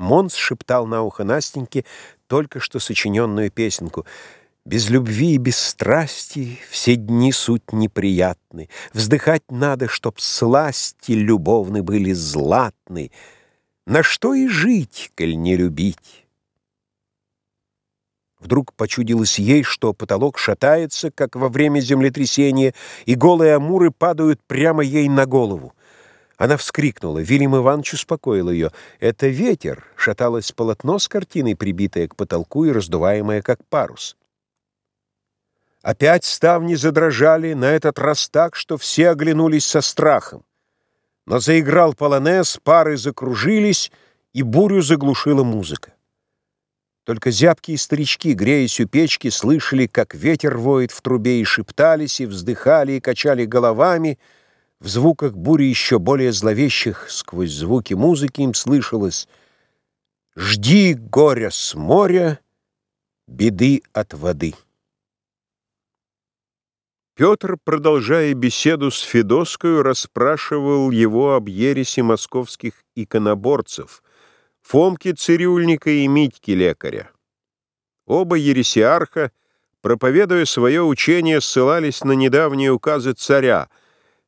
Монс шептал на ухо Настеньке только что сочиненную песенку «Без любви и без страсти все дни суть неприятны, Вздыхать надо, чтоб сласти любовны были златны, На что и жить, коль не любить?» Вдруг почудилось ей, что потолок шатается, как во время землетрясения, и голые амуры падают прямо ей на голову. Она вскрикнула. Вильям Иванович успокоил ее. «Это ветер!» — шаталось полотно с картиной, прибитое к потолку и раздуваемое, как парус. Опять ставни задрожали, на этот раз так, что все оглянулись со страхом. Но заиграл полонез, пары закружились, и бурю заглушила музыка. Только зябкие старички, греясь у печки, слышали, как ветер воет в трубе, и шептались, и вздыхали, и качали головами — в звуках бури еще более зловещих, сквозь звуки музыки им слышалось «Жди горя с моря, беды от воды». Петр, продолжая беседу с Федоскою, расспрашивал его об ересе московских иконоборцев, Фомки Цирюльника и Митьки Лекаря. Оба ересиарха, проповедуя свое учение, ссылались на недавние указы царя —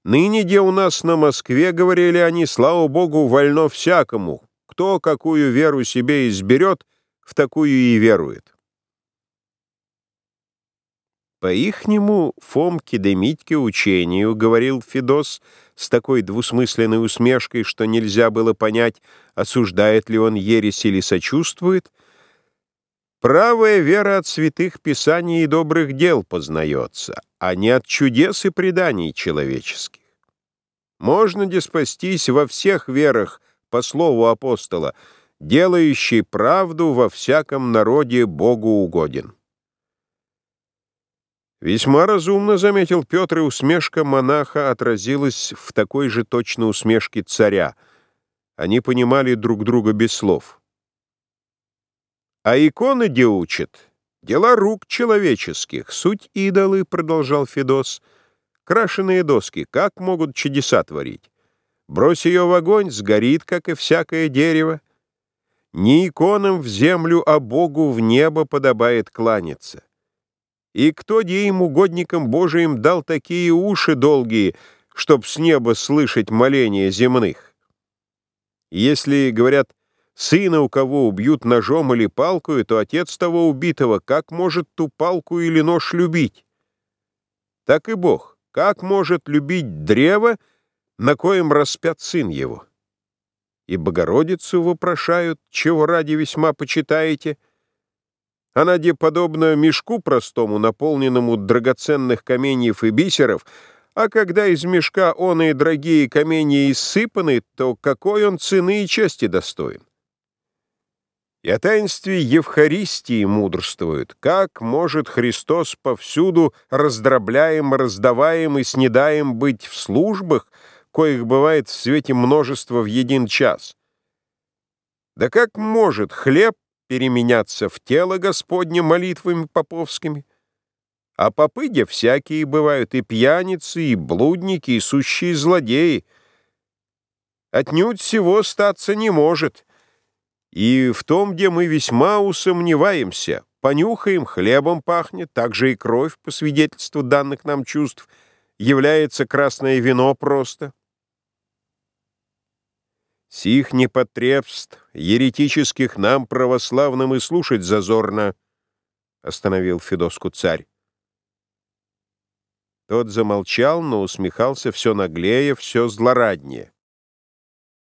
Ныне, где у нас на Москве, говорили они, слава богу, вольно всякому. Кто какую веру себе изберет, в такую и верует. По-ихнему Фомке да Митьке учению, говорил Федос с такой двусмысленной усмешкой, что нельзя было понять, осуждает ли он ересь или сочувствует, правая вера от святых писаний и добрых дел познается, а не от чудес и преданий человеческих. Можно ли спастись во всех верах, по слову апостола, делающий правду во всяком народе Богу угоден. Весьма разумно, заметил Петр, и усмешка монаха отразилась в такой же точно усмешке царя. Они понимали друг друга без слов. А иконы где учат? Дела рук человеческих, суть идолы, продолжал Федос, — Крашеные доски, как могут чудеса творить? Брось ее в огонь, сгорит, как и всякое дерево. Не иконам в землю, а Богу в небо подобает кланяться. И кто деим угодникам Божиим дал такие уши долгие, чтоб с неба слышать моления земных? Если, говорят, сына у кого убьют ножом или палкою, то отец того убитого как может ту палку или нож любить? Так и Бог. Как может любить древо, на коем распят сын его? И Богородицу вопрошают, чего ради весьма почитаете. Она, где подобно мешку простому, наполненному драгоценных каменьев и бисеров, а когда из мешка он и дорогие камни иссыпаны, то какой он цены и чести достоин? И о таинстве Евхаристии мудрствуют. Как может Христос повсюду раздробляем, раздаваем и снедаем быть в службах, коих бывает в свете множество в един час? Да как может хлеб переменяться в тело Господне молитвами поповскими? А попы всякие бывают, и пьяницы, и блудники, и сущие злодеи. Отнюдь всего статься не может — и в том, где мы весьма усомневаемся, понюхаем, хлебом пахнет, также и кровь, по свидетельству данных нам чувств, является красное вино просто. Сих непотребств, еретических нам, православным, и слушать зазорно, — остановил Федоску царь. Тот замолчал, но усмехался все наглее, все злораднее.